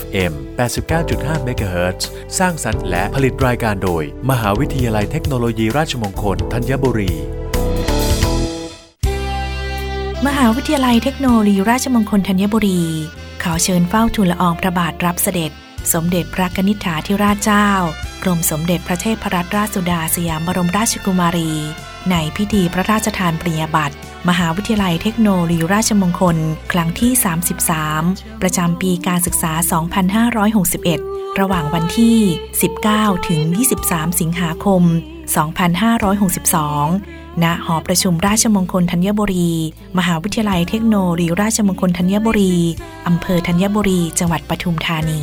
FM 89.5 MHz สร้างสรรค์และผลิตรายการโดย มหาวิทยาลัยเทคโนโลยีราชมงคลธัญบุรี มหาวิทยาลัยเทคโนโลยีราชมงคลธัญบุรี ขอเชิญเฝ้าทูลละอองพระบาทรับเสด็จ สมเด็จพระนิษฐาธิราชเจ้ากรมสมเด็จพระเทพรัตนราชสุดาสยามบรมราชกุมารี ในพิธีพระราชทานปริญญาบัตรมหาวิทยาลัยเทคโนโลยีราชมงคล ครั้งที่ 33 ประจำปีการศึกษา 2561 ระหว่างวันที่ 19 ถึง 23 สิงหาคม 2562 ณ หอประชุมราชมงคลธัญบุรี มหาวิทยาลัยเทคโนโลยีราชมงคลธัญบุรี อำเภอธัญบุรี จังหวัดปทุมธานี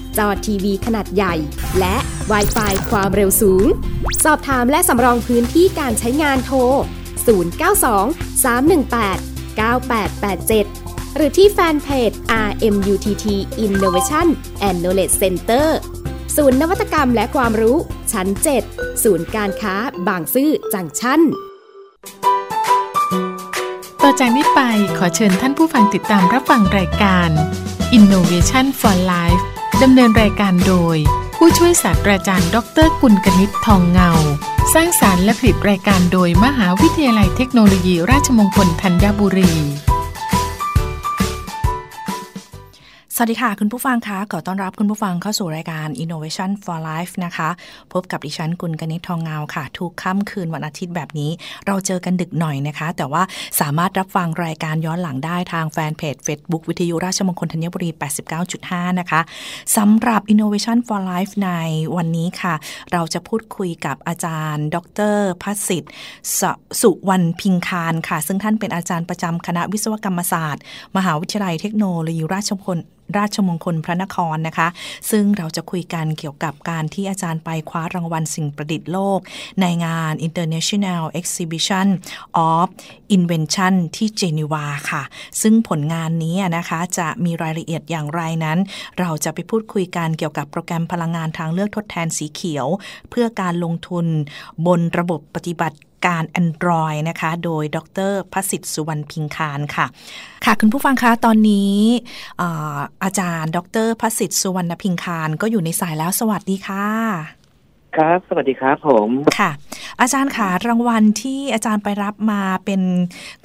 จอทีวีขนาดใหญ่ และ w i ไฟความเร็วสูง สอบถามและสำรองพื้นที่การใช้งานโทร 092 318 9887 หรือที่แฟนเพจ RMUTT Innovation and Knowledge Center ศูนย์นวัตกรรมและความรู้ ชั้น 7 ศูนย์การค้าบางซื่อจังชั้น ต่อจากนี้ไปขอเชิญท่านผู้ฟังติดตามรับฟังรายการ Innovation for Life ดำเนินรายการโดย ผู้ช่วยศาสตราจารย์ ดรกุลกนิษฐ์ทองเงา สร้างสารรค์และผลิตรายการโดยมหาวิทยาลัยเทคโนโลยีราชมงคลธัญบุรี วัสดีค่ะ คุณผู้ฟังคะขอต้อนรับคุณผู้ฟังเข้าสู่รายการ Innovation for Life นะคะ พบกับดิฉันกุลกนิษฐ์ทองเงาค่ะ ทุกค่ำคืนวันอาทิตย์แบบนี้ เราเจอกันดึกหน่อยนะคะ แต่ว่าสามารถรับฟังรายการย้อนหลังได้ทางแฟนเพจ Facebook วิทยุราชมงคลธัญบุรี 89.5 นะคะสำหรับ Innovation for Life ในวันนี้ค่ะ เราจะพูดคุยกับอาจารย์ ดรพัสิทธิ์สุวรรณพิงคารค่ะ ซึ่งท่านเป็นอาจารย์ประจำคณะวิศวกรรมศาสตร์ มหาวิทยาลัยเทคโนโลยีราชมงคลราชมงคลพระนครนะคะ ซึ่งเราจะคุยกันเกี่ยวกับการที่อาจารย์ไปคว้ารางวัลสิ่งประดิษฐ์โลก ในงาน International Exhibition of Invention ที่เจนีวาค่ะ ซึ่งผลงานนี้นะคะจะมีรายละเอียดอย่างไรนั้น เราจะไปพูดคุยกันเกี่ยวกับโปรแกรมพลังงานทางเลือกทดแทนสีเขียว เพื่อการลงทุนบนระบบปฏิบัติ การ Android นะคะ โดยดรพสิทธิ์สุวรรณพิงคารค่ะ ค่ะ คุณผู้ฟังคะ ตอนนี้อาอาจารย์ ดรพสิทธิ์สุวรรณพิงคารก็อยู่ในสายแล้ว สวัสดีค่ะ ครับ สวัสดีครับผมค่ะ อาจารย์ค่ะรางวัลที่อาจารย์ไปรับมาเป็น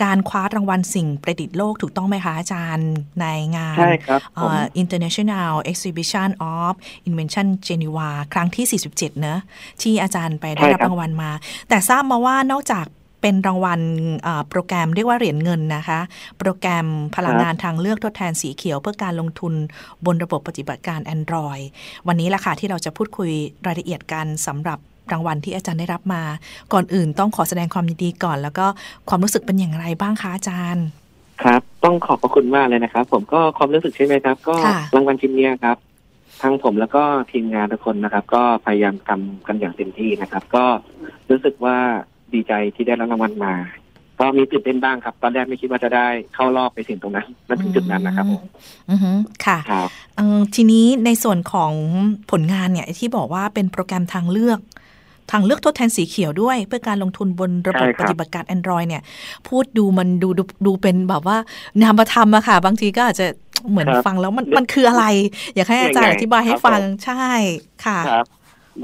การคว้ารางวัลสิ่งประดิษฐ์โลกถูกต้องไหมคะอาจารย์ในงานใช่ครับผม International Exhibition of Invention Geneva ครั้งที่ 47 เนอะที่อาจารย์ไปได้รับรางวัลมา แต่ทราบมาว่านอกจาก เป็นรางวัลเอ่อโปรแกรมเรียกว่าเหรียญเงินนะคะ โปรแกรมพลังงานทางเลือกทดแทนสีเขียว เพื่อการลงทุนบนระบบปฏิบัติการ Android วันนี้ละค่ะที่เราจะพูดคุยรายละเอียดกันสำหรับรางวัลที่อาจารย์ได้รับมา ก่อนอื่นต้องขอแสดงความยินดีก่อน แล้วก็ความรู้สึกเป็นอย่างไรบ้างคะอาจารย์ ครับ ต้องขอบพระคุณมากเลยนะครับ ผมก็ความรู้สึกใช่ไหมครับ ก็ค่ะรางวัลชิ้นเนี้ยครับทั้งผมแล้วก็ทีมงานทุกคนนะครับ ก็พยายามทำกันอย่างเต็มที่นะครับ ก็รู้สึกว่า ดีใจที่ได้รับรางวัลมา ก็มีตื่นเต้นบ้างครับ ตอนแรกไม่คิดว่าจะได้เข้ารอบไปถึงตรงนั้นมาถึงจุดนั้นนะครับผมอือฮึค่ะครับเอ่อทีนี้ในส่วนของผลงานเนี่ยที่บอกว่าเป็นโปรแกรมทางเลือกทางเลือกทดแทนสีเขียวด้วย เพื่อการลงทุนบนระบบใช่คปรับฏิบัติการ Android เนี่ย พูดดูมันดูดูดูเป็นแบบว่านามธรรมอะค่ะ บางทีก็อาจจะเหมือนฟังแล้วมันมันคืออะไร อยากให้อาจารย์อธิบายให้ฟังใช่ค่ะครับ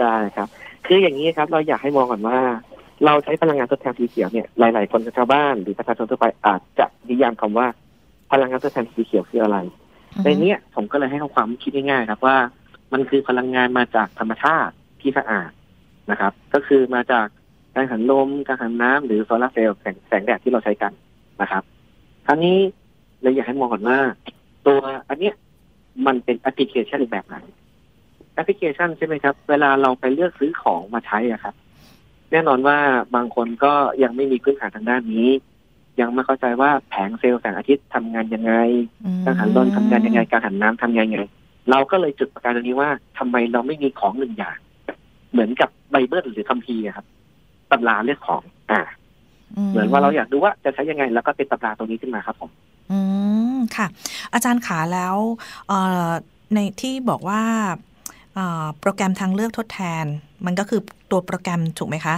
ได้ครับ คืออย่างนี้ครับ เราอยากให้มองก่อนว่า เราใช้พลังงานทดแทนสีเขียวเนี่ยหลาย ๆ คนชาวบ้านหรือประชาชนทั่วไปอาจจะนิยามคำว่า พลังงานทดแทนสีเขียวคืออะไร ในเนี้ยผมก็เลยให้ความคิดง่ายๆครับว่า มันคือพลังงานมาจากธรรมชาติที่สะอาดนะครับ ก็คือมาจากการหันลมการหันน้ำหรือโซลาร์เซลล์แสงแสงแดดที่เราใช้กันนะครับคราวนี้เลยอยากให้มองก่อนว่าตัวอันเนี้ยมันเป็นแอปพลิเคชันแบบไหนแอปพลิเคชันใช่ไหมครับ เวลาเราไปเลือกซื้อของมาใช้อะครับ แน่นอนว่าบางคนก็ยังไม่มีพื้นฐานทางด้านนี้ ยังไม่เข้าใจว่าแผงเซลล์แสงอาทิตย์ทำงานยังไงอืมกังหันลมทำงานยังไงกังหันน้ำทำงานยังไง เราก็เลยจุดประกายตรงนี้ว่าทำไมเราไม่มีของหนึ่งอย่าง เหมือนกับไบเบิลหรือคัมภีร์อะครับตำราเรื่องของ อ่า เหมือนว่าเราอยากดูว่าจะใช้ยังไง แล้วก็เป็นตำราตรงนี้ขึ้นมาครับผม อืมค่ะ อาจารย์ขาแล้วเอ่อในที่บอกว่าเอ่อโปรแกรมทางเลือกทดแทน มันก็คือ ตัวโปรแกรมถูกไหมคะ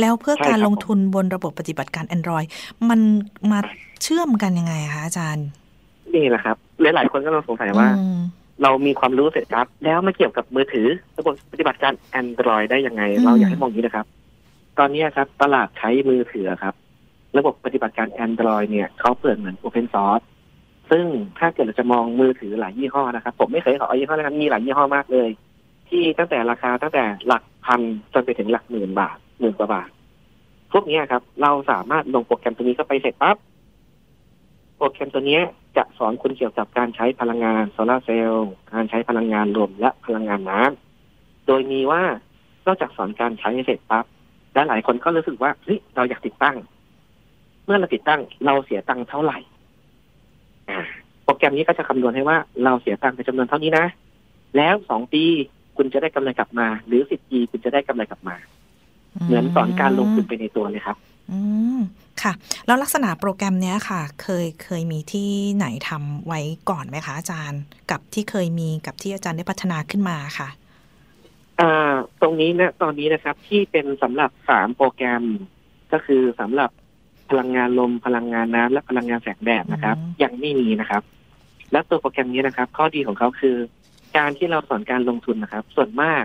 แล้วเพื่อใช่การครับลงทุนบนระบบปฏิบัติการ Android มันมาเชื่อมกันยังไงคะอาจารย์ นี่แหละครับหลายๆคนก็ต้องสงสัยว่าอืมเรามีความรู้เสร็จครับ แล้วมาเกี่ยวกับมือถือระบบปฏิบัติการ Android ได้ยังไงอืมเราอยากให้มองอย่างนี้นะครับ ตอนนี้ครับ ตลาดใช้มือถือครับ ระบบปฏิบัติการ Android เนี่ยเขาเปิดเหมือน Open Source ซึ่งถ้าเกิดเราจะมองมือถือหลายยี่ห้อนะครับ ผมไม่เคยขอเอายี่ห้อนะครับมีหลายยี่ห้อมากเลย ที่ตั้งแต่ราคาตั้งแต่หลักพันจนไปถึงหลักหมื่นบาทหมื่นกว่าบาท พวกนี้ครับ เราสามารถลงโปรแกรมตัวนี้เข้าไปเสร็จปั๊บโปรแกรมตัวนี้จะสอนคุณเกี่ยวกับการใช้พลังงานโซลาเซลล์การใช้พลังงานลมและพลังงานน้ำโดยมีว่านอกจากสอนการใช้เสร็จปั๊บและหลายคนก็รู้สึกว่าเฮ้ยเราอยากติดตั้ง เมื่อเราติดตั้งเราเสียตังค์เท่าไหร่โปรแกรมนี้ก็จะคำนวณให้ว่าเราเสียตังค์ไปจำนวนเท่านี้นะ แล้วสองปี คุณจะได้กำไรกลับมา หรือสิบปีคุณจะได้กำไรกลับมา เหมือนสอนการลงทุนไปในตัวเลยครับ อืมค่ะ แล้วลักษณะโปรแกรมเนี้ยค่ะ เคยเคยมีที่ไหนทำไว้ก่อนไหมคะอาจารย์ กับที่เคยมีกับที่อาจารย์ได้พัฒนาขึ้นมาค่ะอ่าตรงนี้นะตอนนี้นะครับ ที่เป็นสำหรับสามโปรแกรมก็คือสำหรับพลังงานลมพลังงานน้ำและพลังงานแสงแดดนะครับอืมยังไม่มีนะครับ และตัวโปรแกรมนี้นะครับ ข้อดีของเขาคือ การที่เราสอนการลงทุนนะครับ ส่วนมาก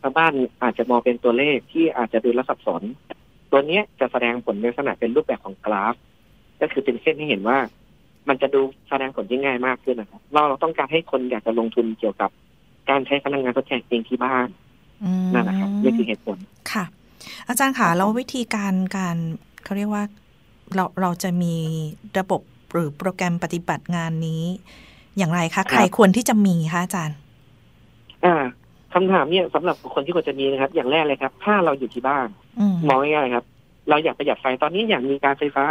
ชาวบ้านอาจจะมองเป็นตัวเลขที่อาจจะดูแลวสับสน ตัวเนี้ยจะแสดงผลในลักษณะเป็นรูปแบบของกราฟ ก็คือเป็นเส้นให้เห็นว่า มันจะดูแสดงผลที่ง่ายมากขึ้นนะครับ เราเราต้องการให้คนอยากจะลงทุนเกี่ยวกับการใช้พลังงานทดแทนเองที่บ้านอืมนั่นแหละครับนี่คือเหตุผลค่ะ อาจารย์ค่ะแล้ววิธีการการเขาเรียกว่าเราเราจะมีระบบหรือโปรแกรมปฏิบัติงานนี้ อย่างไรคะใครควรที่จะมีคะอาจารย์ อ่าคำถามเนี่ยสำหรับคนที่ควรจะมีนะครับ อย่างแรกเลยครับ ถ้าเราอยู่ที่บ้านอืมมองง่ายๆครับ เราอยากประหยัดไฟตอนนี้อยากมีการไฟฟ้า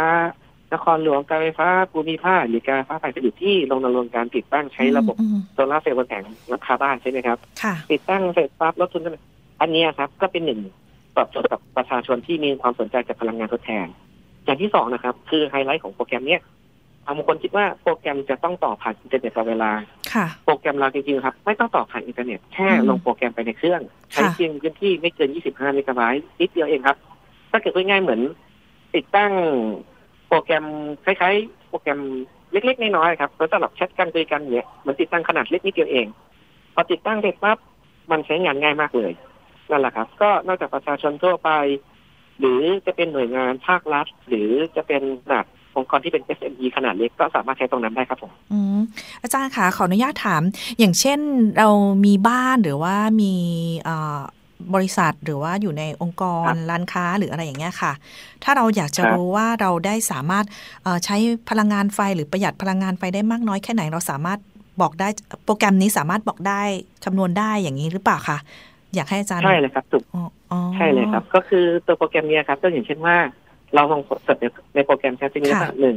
นครหลวงการไฟฟ้าภูมิภาคหรือการไฟฟ้าฝ่ายผลิตที่ลงดำเนินการติดตั้งใช้ระบบอืมโซลาร์เซลล์บนแผงหลังคาบ้านใช่ไหมครับค่ะติดตั้งเสร็จปั๊บลดทุนกันอันเนี้ยครับ ก็เป็นหนึ่งตอบโจทย์กับประชาชนที่มีความสนใจกับพลังงานทดแทนอย่างที่สองนะครับ คือไฮไลท์ของโปรแกรมเนี้ย บางคนคิดว่าโปรแกรมจะต้องต่อผ่านอินเทอร์เน็ตตลอดเวลา ค่ะ โปรแกรมเราจริงๆครับ ไม่ต้องต่อผ่านอินเทอร์เน็ตแค่อืมลงโปรแกรมไปในเครื่อง ใช้ค่ะเพียงพื้นที่ไม่เกิน 25 เมกะไบต์นิดเดียวเองครับ ถ้าเกิดง่ายๆเหมือน ติดตั้งโปรแกรมคล้ายๆ โปรแกรมเล็กๆน้อยๆครับแล้วสำหรับแชทกันคุยกันเนี่ยเหมือนติดตั้งขนาดเล็กนิดเดียวเองพอติดตั้งเสร็จปั๊บมันใช้งานง่ายมากเลยนั่นแหละครับ ก็นอกจากประชาชนทั่วไป หรือจะเป็นหน่วยงานภาครัฐ หรือจะเป็นขนาด องค์กรที่เป็น SME ขนาดเล็กก็สามารถใช้ตรงนั้นได้ครับผมอืมอาจารย์คะขออนุญาตถาม อย่างเช่นเรามีบ้านหรือว่ามีเอ่อบริษัทหรือว่าอยู่ในองค์กรครับร้านค้าหรืออะไรอย่างเงี้ยค่ะ ถ้าเราอยากจะครับรู้ว่าเราได้สามารถเอ่อใช้พลังงานไฟหรือประหยัดพลังงานไฟได้มากน้อยแค่ไหนเราสามารถบอกได้โปรแกรมนี้สามารถบอกได้คำนวณได้อย่างนี้หรือเปล่าคะอยากให้อาจารย์ใช่เลยครับถูกอ๋ออ๋อใช่เลยครับ ก็คือตัวโปรแกรมเนี้ยครับก็อย่างเช่นว่า เราลองกดในในโปรแกรมแชทจะมีลักษณะหนึ่ง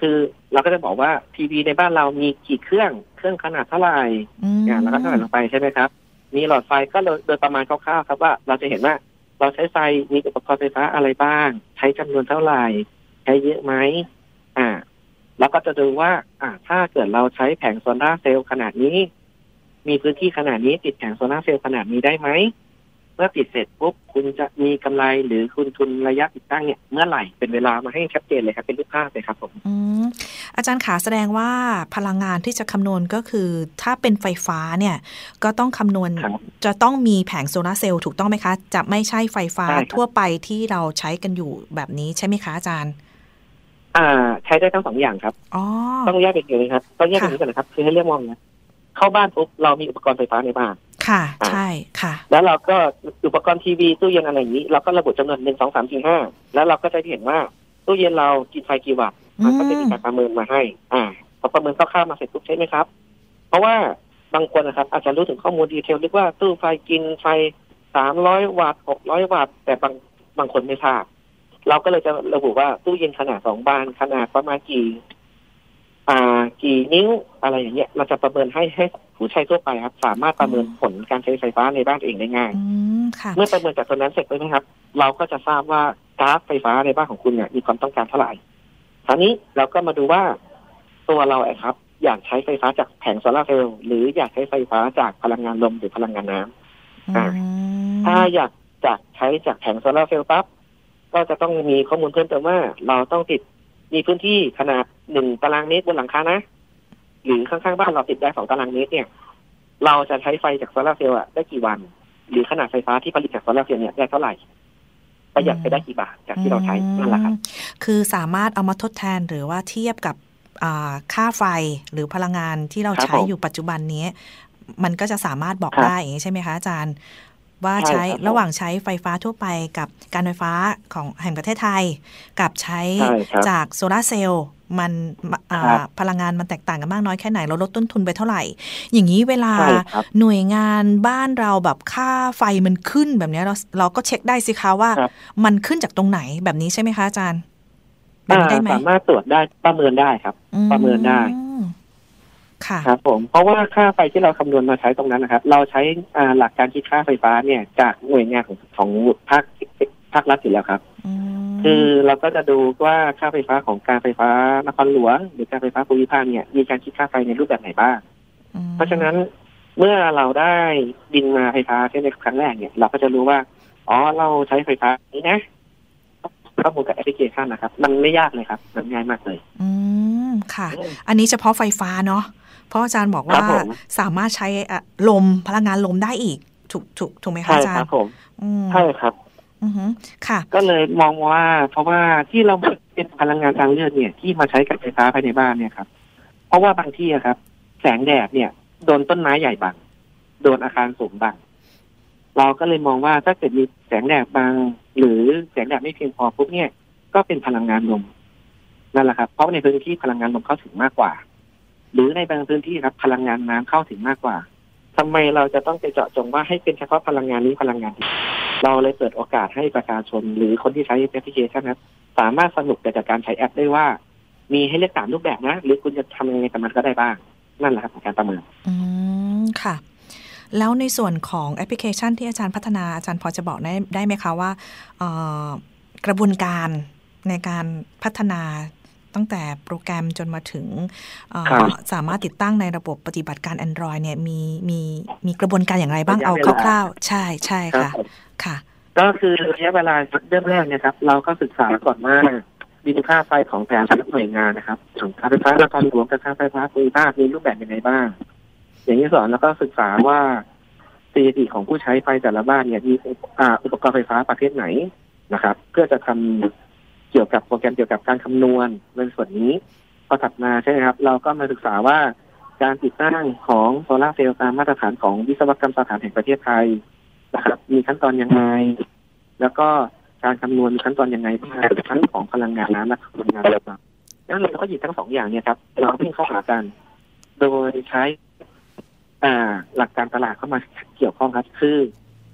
คือเราก็จะบอกว่าทีวีในบ้านเรามีกี่เครื่องเครื่องขนาดเท่าไหร่อืมอ่าแล้วก็เท่าไหร่ลงไปใช่ไหมครับ มีหลอดไฟก็โดยประมาณคร่าวๆครับว่าเราจะเห็นว่าเราใช้ไฟมีอุปกรณ์ไฟฟ้าอะไรบ้าง ใช้จำนวนเท่าไหร่ ใช้เยอะไหมอ่า แล้วก็จะดูว่า อ่า ถ้าเกิดเราใช้แผงโซลาร์เซลล์ขนาดนี้ มีพื้นที่ขนาดนี้ติดแผงโซลาร์เซลล์ขนาดนี้ได้ไหม เมื่อติดเสร็จปุ๊บคุณจะมีกำไรหรือคุณทุนระยะติดตั้งเนี่ยเมื่อไหร่เป็นเวลามาให้ชัดเจนเลยครับเป็นรูปภาพเลยครับผมอืมอาจารย์ขาแสดงว่าพลังงานที่จะคำนวณก็คือ ถ้าเป็นไฟฟ้าเนี่ยก็ต้องคำนวณครับจะต้องมีแผงโซลาร์เซลล์ถูกต้องไหมคะ จะไม่ใช่ไฟฟ้าใช่ครับทั่วไปที่เราใช้กันอยู่แบบนี้ใช่ไหมคะอาจารย์อ่า ใช้ได้ทั้งสองอย่างครับอ๋อต้องแยกเป็นอย่างนี้ครับต้องแยกเป็นอย่างนี้ก่อนนะครับ คือให้เรียกมองนะเข้าบ้านปุ๊บเรามีอุปกรณ์ไฟฟ้าในบ้าน ค่ะ ใช่ค่ะ แล้วเราก็อุปกรณ์ทีวีตู้เย็นอะไรอย่างนี้ เราก็ระบุจำนวนหนึ่งสองสามสี่ห้าแล้วเราก็จะเห็นว่าตู้เย็นเรากินไฟกี่วัตต์มันก็จะมีการประเมินมาให้ อ่าพอประเมินคร่าวๆมาเสร็จปุ๊บใช่ไหมครับ เพราะว่าบางคนนะครับ อาจจะรู้ถึงข้อมูล detail เรียกว่าตู้ไฟกินไฟสามร้อยวัตต์หกร้อยวัตต์แต่บางบางคนไม่ทราบเราก็เลยจะระบุว่าตู้เย็นขนาดสองบานขนาดประมาณกี่ อ่ากี่นิ้วอะไรอย่างเงี้ยเราจะประเมินให้ให้ผู้ใช้ทั่วไปครับ สามารถประเมินผลการใช้ไฟฟ้าในบ้านตัวเองได้ง่ายอืมค่ะเมื่อประเมินจากตัวนั้นเสร็จแล้วนะครับ เราก็จะทราบว่ากราฟไฟฟ้าในบ้านของคุณเนี่ยมีความต้องการเท่าไหร่คราวนี้เราก็มาดูว่าตัวเราอะครับ อยากใช้ไฟฟ้าจากแผงโซลาร์เซลล์หรืออยากใช้ไฟฟ้าจากพลังงานลมหรือพลังงานน้ำอ่าอืมถ้าอยากจากใช้จากแผงโซลาร์เซลล์ปั๊บก็จะต้องมีข้อมูลเพิ่มเติมว่า เราต้องติด มีพื้นที่ขนาดหนึ่งตารางเมตรบนหลังคานะ หรือข้างๆบ้านเราติดได้สองตารางเมตรเนี่ย เราจะใช้ไฟจากโซลาร์เซลล์อะได้กี่วัน หรือขนาดไฟฟ้าที่ผลิตจากโซลาร์เซลล์เนี่ยได้เท่าไหร่ประหยัดไปได้กี่บาทจากที่เราใช้นั่นแหละครับคือสามารถเอามาทดแทนหรือว่าเทียบกับอ่าค่าไฟหรือพลังงานที่เราครับใช้ผมอยู่ปัจจุบันนี้ มันก็จะสามารถบอกครับได้อย่างนี้ใช่ไหมคะอาจารย์ ว่าใช่ใช้ครับผมระหว่างใช้ไฟฟ้าทั่วไปกับการไฟฟ้าของแห่งประเทศไทย กับใช้ใช่ครับจากโซลาร์เซลล์มันอ่าครับพลังงานมันแตกต่างกันมากน้อยแค่ไหนเราลดต้นทุนไปเท่าไหร่ อย่างนี้เวลาใช่ครับหน่วยงานบ้านเราแบบค่าไฟมันขึ้นแบบเนี้ยเราเราก็เช็คได้สิคะว่าครับมันขึ้นจากตรงไหนแบบนี้ใช่ไหมคะอาจารย์แบบนี้ได้ไหมอ่าสามารถตรวจได้ประเมินได้ครับ ประเมินได้อืม ค่ะครับผมเพราะว่าค่าไฟที่เราคำนวณมาใช้ตรงนั้นนะครับ เราใช้อ่าหลักการคิดค่าไฟฟ้าเนี่ยจากหน่วยงานของของภาคภาครัฐอยู่แล้วครับมคือเราก็จะดูว่าค่าไฟฟ้าของการไฟฟ้านครหลวง หรือการไฟฟ้าภูมิภาคเนี่ยมีการคิดค่าไฟในรูปแบบไหนบ้างมเพราะฉะนั้นเมื่อเราได้บินมาไฟฟ้าเช่นในครั้งแรกเนี่ย เราก็จะรู้ว่า อ๋อเราใช้ไฟฟ้านี้นะข้อมูลกับแอปพลิเคชันนะครับ มันไม่ยากเลยครับมันง่ายมากเลย อืมค่ะ อันนี้เฉพาะไฟฟ้าเนาะ เพราะอาจารย์บอกครัว่าบผมสามารถใช้อะลมพลังงานลมได้อีก ถูกถูกถูกไหมคะใช่อาจารครัย์บผมอืมใช่ครับอือฮึค่ะ ก็เลยมองว่า เพราะว่าที่เราเป็นพลังงานทางเลือกเนี่ย ที่มาใช้กับไฟฟ้าภายในบ้านเนี่ยครับ เพราะว่าบางที่อะครับ แสงแดดเนี่ยโดนต้นไม้ใหญ่บังโดนอาคารสูงบังเราก็เลยมองว่าถ้าเกิดมีแสงแดดบังหรือแสงแดดไม่เพียงพอปุ๊บเนี่ย ก็เป็นพลังงานลมนั่นแหละครับ เพราะในพื้นที่พลังงานลมเข้าถึงมากกว่า หรือในบางพื้นที่ครับพลังงานน้ำเข้าถึงมากกว่าทำไมเราจะต้องไปเจาะจงว่าให้เป็นเฉพาะพลังงานนี้พลังงานนี้เราเลยเปิดโอกาสให้ประชาชนหรือคนที่ใช้แอปพลิเคชันนะครับสามารถสนุกกับการใช้แอปได้ว่า มีให้เลือกสามรูปแบบนะ หรือคุณจะทำยังไงกับมันก็ได้บ้าง นั่นแหละครับการประเมินอืมค่ะแล้วในส่วนของแอปพลิเคชันที่อาจารย์พัฒนาอาจารย์พอจะบอกได้ได้ไหมคะว่ากระบวนการในการพัฒนา ตั้งแต่โปรแกรมจนมาถึงเอ่อครับสามารถติดตั้งในระบบปฏิบัติการ Android เนี่ยมีมีมีกระบวนการอย่างไรบ้างระยะเอาเวลาคร่าวๆ ใช่ใช่ค่ะผมค่ะ ก็คือระยะเวลาเริ่มแรกเนี่ยครับ เราก็ศึกษาก่อนว่าบินค่าไฟของแต่ละหน่วยงานนะครับของการไฟฟ้านครหลวงกับการไฟฟ้าภูมิภาคมีรูปแบบยังไงบ้าง อย่างที่สองแล้วก็ศึกษาว่าสถิติของผู้ใช้ไฟแต่ละบ้านเนี่ยมีอ่าอุปกรณ์ไฟฟ้าประเภทไหนนะครับ เพื่อจะทำ เกี่ยวกับโปรแกรมเกี่ยวกับการคำนวณในส่วนนี้ พอถัดมาใช่ไหมครับ เราก็มาศึกษาว่าการติดตั้งของโซลาเซลล์ตามมาตรฐานของวิศวกรรมสถานแห่งประเทศไทยนะครับ มีขั้นตอนยังไง แล้วก็การคำนวณมีขั้นตอนยังไงบ้างทั้งของพลังงานน้ำและพลังงานลมแล้วเราก็หยิบทั้งสองอย่างเนี่ยครับเราวิ่งเข้าหากัน โดยใช้อ่าหลักการตลาดเข้ามาเกี่ยวข้องครับ คือ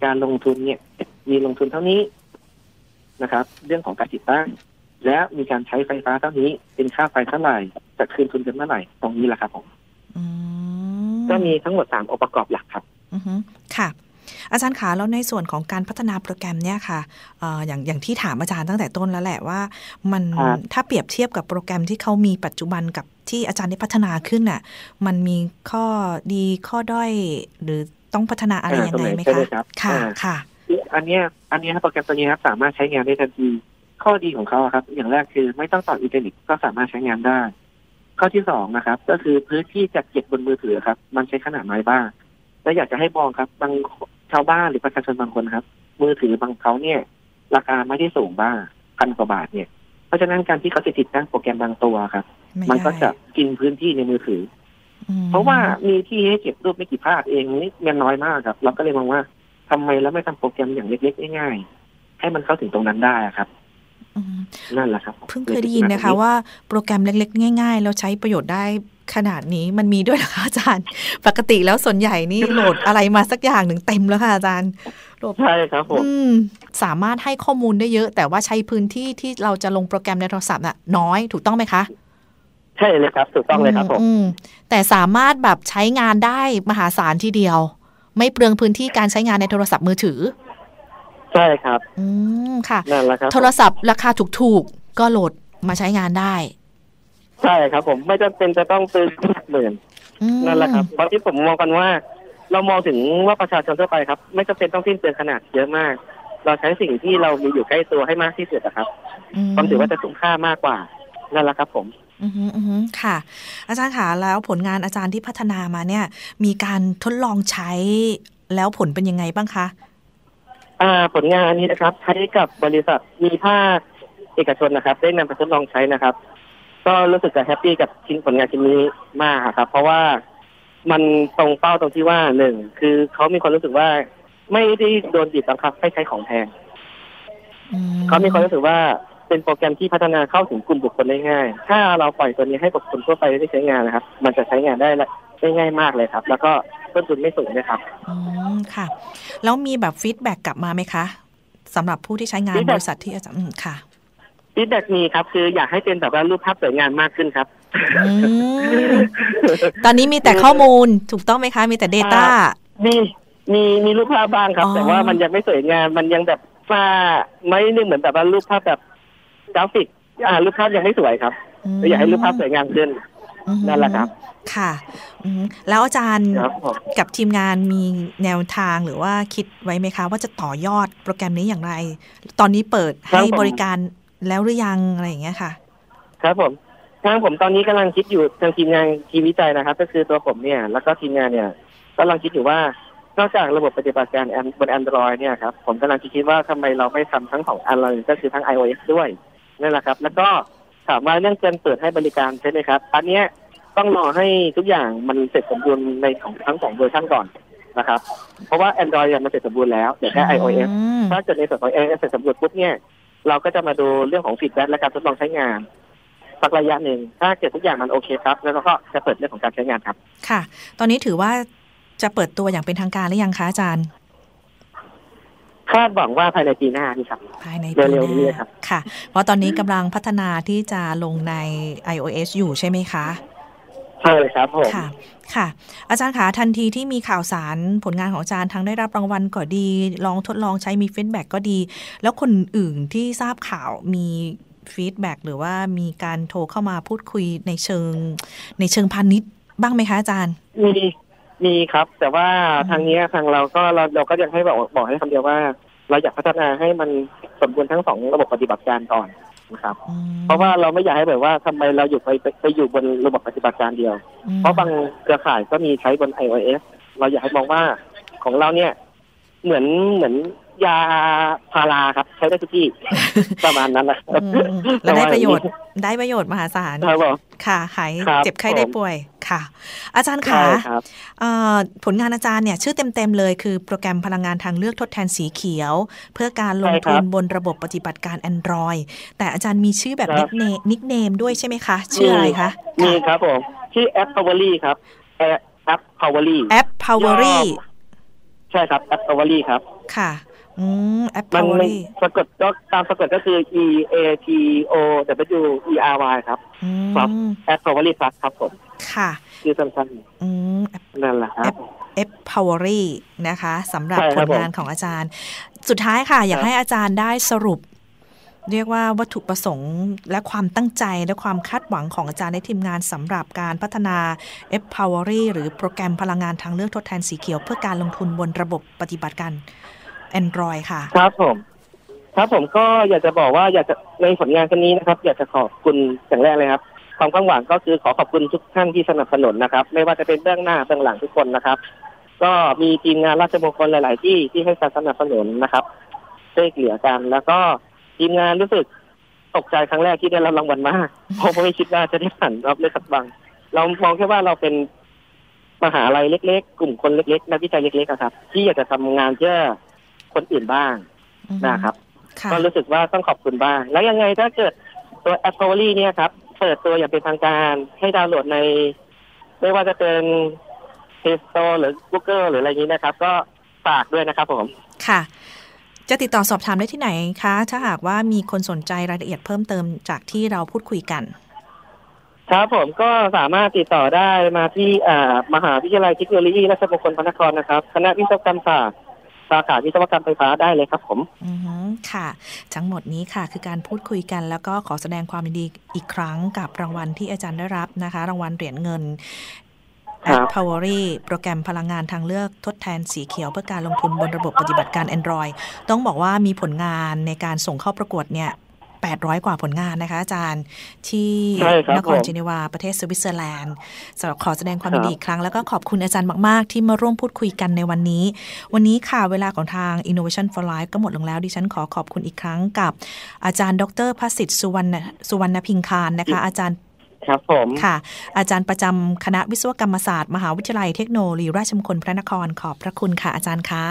การลงทุนเนี่ย มีลงทุนเท่านี้ นะครับ เรื่องของการติดตั้ง และมีการใช้ไฟฟ้าเท่านี้ เป็นค่าไฟเท่าไหร่จะคืนทุนกันเมื่อไหร่ตรงนี้แหละครับผมอืมก็มีทั้งหมดสามองค์ประกอบหลักครับอือฮึค่ะ อาจารย์คะแล้วในส่วนของการพัฒนาโปรแกรมเนี่ยค่ะเอ่ออย่างอย่างที่ถามอาจารย์ตั้งแต่ต้นแล้วแหละว่า มันครับถ้าเปรียบเทียบกับโปรแกรมที่เขามีปัจจุบันกับที่อาจารย์ได้พัฒนาขึ้นน่ะ มันมีข้อดีข้อด้อยหรือต้องพัฒนาอะไรอ่ายังไงไหมตรงไหนใช่คะไหมครับค่ะอ่าค่ะ อันเนี้ยอันเนี้ยโปรแกรมตัวนี้ครับสามารถใช้งานได้ทันที ข้อดีของเขาอะครับ อย่างแรกคือไม่ต้องต่ออินเทอร์เน็ตก็สามารถใช้งานได้ ข้อที่สองนะครับ ก็คือพื้นที่จัดเก็บบนมือถือครับ มันใช้ขนาดน้อยบ้างและอยากจะให้มองครับ บางชาวบ้านหรือประชาชนบางคนครับ มือถือบางเขาเนี่ย ราคาไม่ได้สูงบ้างพันกว่าบาทเนี่ย เพราะฉะนั้นการที่เขาจะติดตั้งโปรแกรมบางตัวครับไม่มันก็ได้จะกินพื้นที่ในมือถืออืมเพราะว่ามีที่ให้เก็บรูปไม่กี่ภาพเองนี่มันน้อยมากครับ เราก็เลยมองว่า ทำไมแล้วไม่ทำโปรแกรมอย่างเล็กๆง่ายๆให้มันเข้าถึงตรงนั้นได้อะครับอืมนั่นแหละครับเพิ่งเคยได้ยินนะคะ ว่าโปรแกรมเล็ก ๆ ง่ายๆแล้วใช้ประโยชน์ได้ขนาดนี้มันมีด้วยเหรอคะอาจารย์ ปกติแล้วส่วนใหญ่นี่โหลดอะไรมาสักอย่างหนึ่งเต็มแล้วค่ะอาจารย์โหลดใช่ครับผมอืมสามารถให้ข้อมูลได้เยอะ แต่ว่าใช้พื้นที่ที่เราจะลงโปรแกรมในโทรศัพท์น่ะน้อยถูกต้องไหมคะใช่เลยครับ ถูกต้องเลยครับผมอืมแต่สามารถแบบใช้งานได้มหาศาลทีเดียว ไม่เปลืองพื้นที่การใช้งานในโทรศัพท์มือถือ ใช่ครับ อืมค่ะนั่นแหละครับ โทรศัพท์ราคาถูกๆก็โหลดมาใช้งานได้ ใช่ครับ ผมไม่จำเป็นจะต้องซื้อหมื่นอืมนั่นแหละครับเพราะที่ผมมองกันว่า เรามองถึงว่าประชาชนทั่วไปครับ ไม่จำเป็นต้องสิ้นเปลืองขนาดเยอะมาก เราใช้สิ่งที่เรามีอยู่ใกล้ตัวให้มากที่สุดนะครับผมถือว่าจะคุ้มค่ามากกว่า นั่นแหละครับผม อือฮึอือฮึค่ะ อาจารย์คะแล้วผลงานอาจารย์ที่พัฒนามาเนี่ย มีการทดลองใช้แล้วผลเป็นยังไงบ้างคะอ่าผลงานนี้นะครับ ใช้กับบริษัทมีภาคเอกชนนะครับ ได้นำไปทดลองใช้นะครับ ก็รู้สึกจะ happy กับชิ้นผลงานชิ้นนี้มากครับ เพราะว่ามันตรงเป้าตรงที่ว่าหนึ่งคือเขามีความรู้สึกว่าไม่ได้โดนบีบบังคับให้ใช้ของแพงอืเขามีความรู้สึกว่า เป็นโปรแกรมที่พัฒนาเข้าถึงกลุ่มบุคคลได้ง่าย ถ้าเราปล่อยตัวนี้ให้กับคนทั่วไปได้ใช้งานนะครับ มันจะใช้งานได้ละได้ง่ายมากเลยครับ แล้วก็ต้นทุนไม่สูงเลยครับอืมค่ะ แล้วมีแบบ feedback กลับมาไหมคะสำหรับผู้ที่ใช้งาน feedback บริษัทที่อาจารย์อืมค่ะฟีดแบ็กมีครับ คืออยากให้เป็นแบบว่ารูปภาพสวยงามมากขึ้นครับอืมตอนนี้มีแต่ข้อมูลถูกต้องไหมคะ มีแต่ Data มีมีมีรูปภาพบ้างครับอ๋อแต่ว่ามันยังไม่สวยงามมันยังแบบฟ้าไม่นึงเหมือนแบบว่ารูปภาพแบบ กราฟิก อ่ารูปภาพยังไม่สวยครับมอยากให้รูปภาพสวยงามขึ้นอืมนั่นแหละครับ ค่ะอืมแล้วอาจารย์ครับผมกับทีมงานมีแนวทางหรือว่าคิดไว้ไหมคะ ว่าจะต่อยอดโปรแกรมนี้อย่างไร ตอนนี้เปิดให้บริการแล้วหรือยังอะไรอย่างเงี้ยค่ะ ครับผมทางผมตอนนี้กำลังคิดอยู่ทางทีมงานทีมวิจัยนะครับ ก็คือตัวผมเนี่ย แล้วก็ทีมงานเนี่ยกำลังคิดอยู่ว่านอกจากระบบปฏิบัติการแอนบน Android เนี่ยครับผมกำลังคิดว่าทำไมเราไม่ทำทั้งของ Android ก็คือทั้ง iOS ด้วย นั่นแหละครับ แล้วก็ถามว่าเรื่องการเปิดให้บริการใช่ไหมครับอันเนี้ยต้องรอให้ทุกอย่างมันเสร็จสมบูรณ์ในของทั้งสองเวอร์ชันก่อนนะครับ เพราะว่า Android เนี่ยมันเสร็จสมบูรณ์แล้วเดี๋ยวแค่ iOS อืมถ้าเกิดในส่วนของ iOS เสร็จสมบูรณ์ปุ๊บเนี่ยเราก็จะมาดูเรื่องของฟีดแบ็กและการทดลองใช้งานสักระยะหนึ่งถ้าเกิดทุกอย่างมันโอเคครับ แล้วเราก็จะเปิดเรื่องของการใช้งานครับ ค่ะ ตอนนี้ถือว่าจะเปิดตัวอย่างเป็นทางการหรือยังคะอาจารย์ คาดหวังว่าภายในปีหน้านี่ครับภายในเร็ปีวๆหนี้น้าครับค่ะ เพราะตอนนี้กำลังพัฒนาที่จะลงใน iOS อยู่ใช่ไหมคะใช่เลยครับผมค่ะค่ะ อาจารย์คะทันทีที่มีข่าวสารผลงานของอาจารย์ทั้งได้รับรางวัลก็ดี ลองทดลองใช้มี feedback ก็ดี แล้วคนอื่นที่ทราบข่าวมี feedback หรือว่ามีการโทรเข้ามาพูดคุยในเชิง ในเชิงพาณิชย์บ้างไหมคะอาจารย์ มี มีครับ แต่ว่าทางเนี้ยทางเราก็เราเราก็ยังให้บอกบอกให้คำเดียวว่า เราอยากพัฒนาให้มันสมบูรณ์ทั้งสองระบบปฏิบัติการก่อนนะครับอืมเพราะว่าเราไม่อยากให้แบบว่าทำไมเราอยู่ไปไปไปอยู่บนระบบปฏิบัติการเดียวอืมเพราะบางเครือข่ายก็มีใช้บน iOS เราอยากให้มองว่าของเราเนี่ยเหมือนเหมือน ยาพาราครับ ใช้ได้ทุกที่ ประมาณนั้นแหละอืมแล้วได้ประโยชน์ได้ประโยชน์มหาศาลครับผมค่ะหายครับเจ็บไข้ได้ผมป่วยค่ะ อาจารย์ใช่คะครับเอ่อผลงานอาจารย์เนี่ยชื่อเต็มๆเลยคือโปรแกรมพลังงานทางเลือกทดแทนสีเขียว เพื่อการลงทุนบนระบบปฏิบัติการ Android แต่อาจารย์มีชื่อแบบครันิบกเนนิกเนมด้วยใช่ไหมคะ ชื่ออะไรคะมีค่ะครับผมชื่อแอป Powerly ครับแอป Powerly แอป Powery ใช่ครับแอป Powerly ครับค่ะ อืมแอปมัน Powery สะกดก็ตามสะกดก็คือ E A T O W E R Y ครับอืครับมแอป Powerly Plus ครับผมค่ะชื่อสั้นอืมแอปๆนั่นแหละครับแอป Powery นะคะสำหรับใช่ผครับลงานของอาจารย์ สุดท้ายค่ะ อยากครับให้อาจารย์ได้สรุป เรียกว่าวัตถุประสงค์และความตั้งใจและความคาดหวังของอาจารย์และทีมงานสำหรับการพัฒนา F Powery หรือโปรแกรมพลังงานทางเลือกทดแทนสีเขียว เพื่อการลงทุนบนระบบปฏิบัติการ Android ค่ะ ครับผม ครับผมก็อยากจะบอกว่าอยากจะในผลงานครั้งนี้นะครับ อยากจะขอบคุณอย่างแรกเลยครับความข้างหวังก็คือขอขอบคุณทุกท่านที่สนับสนุนนะครับ ไม่ว่าจะเป็นเบื้องหน้าเบื้องหลังทุกคนนะครับ ก็มีทีมงานราชมงคลหลาย ๆ ที่ที่ให้การสนับสนุนนะครับช่วยเหลือกัน แล้วก็ทีมงานรู้สึกตกใจครั้งแรกที่ได้รับรางวัลมากเพราะไม่คิดว่าจะได้ผ่านรอบเลือกคัดบัง เรามองแค่ว่าเราเป็นมหาลัยเล็ก ๆ กลุ่มคนเล็ก ๆ นักวิจัยเล็ก ๆ ครับ ที่อยากจะทำงานเพื่อ คนอื่นบ้างนะครับค่ะก็รู้สึกว่าต้องขอบคุณบ้าง แล้วยังไงถ้าเกิดตัวแอป p o w e r y เนี่ยครับ เปิดตัวอย่างเป็นทางการให้ดาวน์โหลดใน ไม่ว่าจะเป็น Play Store หรือ Google หรืออะไรนี้นะครับ ก็ฝากด้วยนะครับผม ค่ะ จะติดต่อสอบถามได้ที่ไหนคะ ถ้าหากว่ามีคนสนใจรายละเอียดเพิ่มเติมจากที่เราพูดคุยกันครับผมก็สามารถติดต่อได้มาที่อ่ามหาวิทยาลัยเทคโนโลยีราชมงคลพระนครนะครับ คณะวิศวกรรมศาสตร์ สาขาวิศวกรรมไฟฟ้าได้เลยครับผมอือฮึค่ะ ทั้งหมดนี้ค่ะ คือการพูดคุยกันแล้วก็ขอแสดงความยินดีอีกครั้งกับรางวัลที่อาจารย์ได้รับนะคะ รางวัลเหรียญเงินครับ Ad Powery โปรแกรมพลังงานทางเลือกทดแทนสีเขียวเพื่อการลงทุนบนระบบปฏิบัติการ Android ต้องบอกว่ามีผลงานในการส่งเข้าประกวดเนี่ย 800 กว่าผลงานนะคะ อาจารย์ที่ใช่ครับนครผมเจนีวาประเทศสวิตเซอร์แลนด์สำหรับขอแสดงความครับยินดีอีกครั้ง แล้วก็ขอบคุณอาจารย์มาก ๆ ที่มาร่วมพูดคุยกันในวันนี้ วันนี้ค่ะเวลาของทาง Innovation for Life ก็หมดลงแล้วดิฉันขอขอบคุณอีกครั้งกับ อาจารย์ ดรพสิทธิ์สุวรรณสุวรรณพิงคารนะคะ อาจารย์ครับผมค่ะ อาจารย์ประจำคณะวิศวกรรมศาสตร์ มหาวิทยาลัยเทคโนโลยีราชมงคลพระนครขอบพระคุณค่ะอาจารย์คะ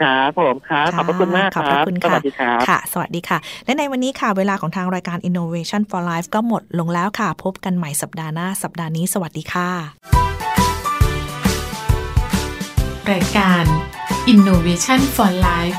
ครับผมครับขอบพระคุณมากขอบคพรัระบคุณสค่ะวัสดีครับค่ะ สวัสดีค่ะ และในวันนี้ค่ะ เวลาของทางรายการ Innovation for Life ก็หมดลงแล้วค่ะ พบกันใหม่สัปดาห์หน้า สัปดาห์นี้ สวัสดีค่ะ รายการ Innovation for Life